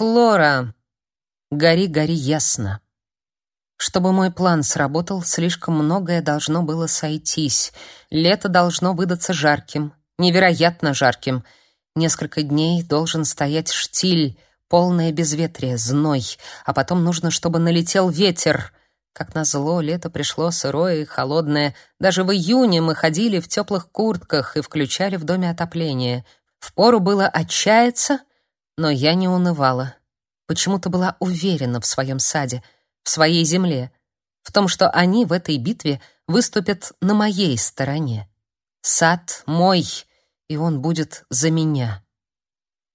Флора, гори, гори ясно. Чтобы мой план сработал, слишком многое должно было сойтись. Лето должно выдаться жарким, невероятно жарким. Несколько дней должен стоять штиль, полное безветрие, зной, а потом нужно, чтобы налетел ветер. Как назло, лето пришло сырое и холодное. Даже в июне мы ходили в теплых куртках и включали в доме отопление. Впору было отчаяться, но я не унывала. Почему-то была уверена в своем саде, в своей земле, в том, что они в этой битве выступят на моей стороне. Сад мой, и он будет за меня.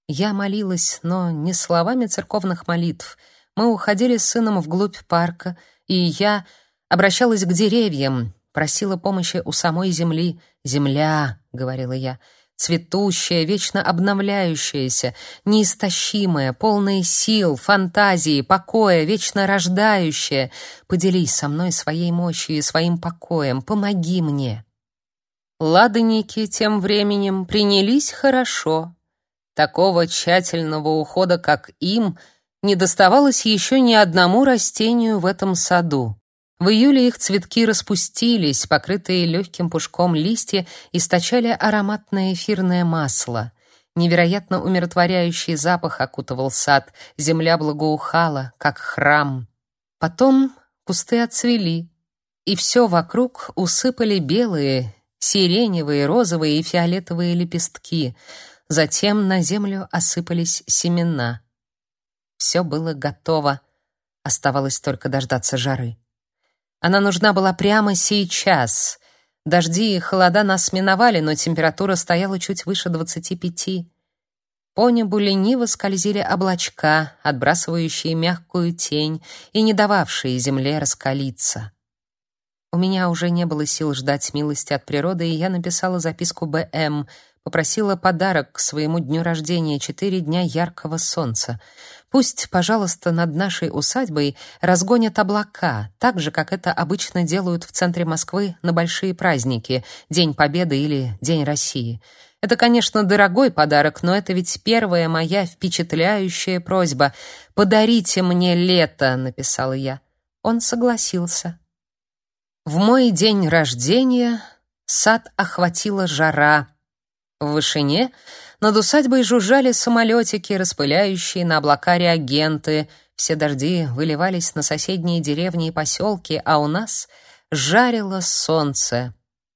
Я молилась, но не словами церковных молитв. Мы уходили с сыном вглубь парка, и я обращалась к деревьям, просила помощи у самой земли. «Земля», — говорила я, — цветущая, вечно обновляющаяся, неистощимая, полная сил, фантазии, покоя, вечно рождающая. Поделись со мной своей мощью и своим покоем, помоги мне. Ладонники тем временем принялись хорошо, Такого тщательного ухода, как им, не доставалось еще ни одному растению в этом саду. В июле их цветки распустились, покрытые легким пушком листья источали ароматное эфирное масло. Невероятно умиротворяющий запах окутывал сад, земля благоухала, как храм. Потом кусты отцвели, и все вокруг усыпали белые, сиреневые, розовые и фиолетовые лепестки — Затем на землю осыпались семена. Все было готово. Оставалось только дождаться жары. Она нужна была прямо сейчас. Дожди и холода нас миновали, но температура стояла чуть выше двадцати пяти. По небу лениво скользили облачка, отбрасывающие мягкую тень и не дававшие земле раскалиться. У меня уже не было сил ждать милости от природы, и я написала записку БМ, попросила подарок к своему дню рождения четыре дня яркого солнца. Пусть, пожалуйста, над нашей усадьбой разгонят облака, так же, как это обычно делают в центре Москвы на большие праздники, День Победы или День России. Это, конечно, дорогой подарок, но это ведь первая моя впечатляющая просьба. «Подарите мне лето», — написала я. Он согласился. В мой день рождения сад охватила жара — в вышине над усадьбой жужжали самолетики, распыляющие на облака реагенты. Все дожди выливались на соседние деревни и поселки, а у нас жарило солнце.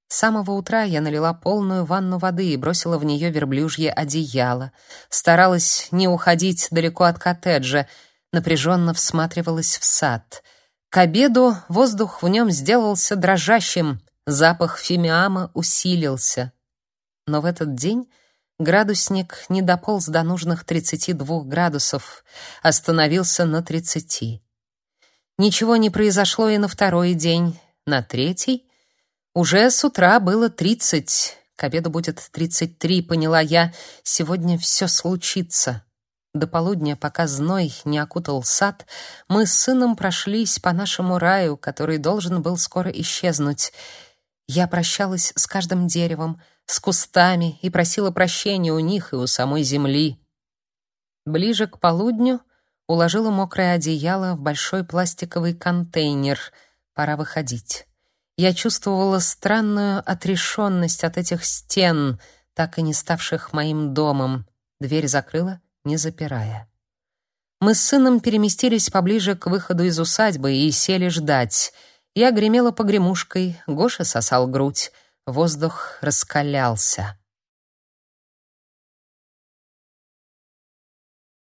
С самого утра я налила полную ванну воды и бросила в нее верблюжье одеяло. Старалась не уходить далеко от коттеджа, напряженно всматривалась в сад. К обеду воздух в нем сделался дрожащим, запах фимиама усилился но в этот день градусник не дополз до нужных 32 градусов, остановился на 30. Ничего не произошло и на второй день, на третий уже с утра было 30, к обеду будет 33, поняла я. Сегодня все случится. До полудня, пока зной не окутал сад, мы с сыном прошлись по нашему раю, который должен был скоро исчезнуть. Я прощалась с каждым деревом, с кустами и просила прощения у них и у самой земли. Ближе к полудню уложила мокрое одеяло в большой пластиковый контейнер. Пора выходить. Я чувствовала странную отрешенность от этих стен, так и не ставших моим домом. Дверь закрыла, не запирая. Мы с сыном переместились поближе к выходу из усадьбы и сели ждать. Я гремела погремушкой, Гоша сосал грудь. Воздух раскалялся.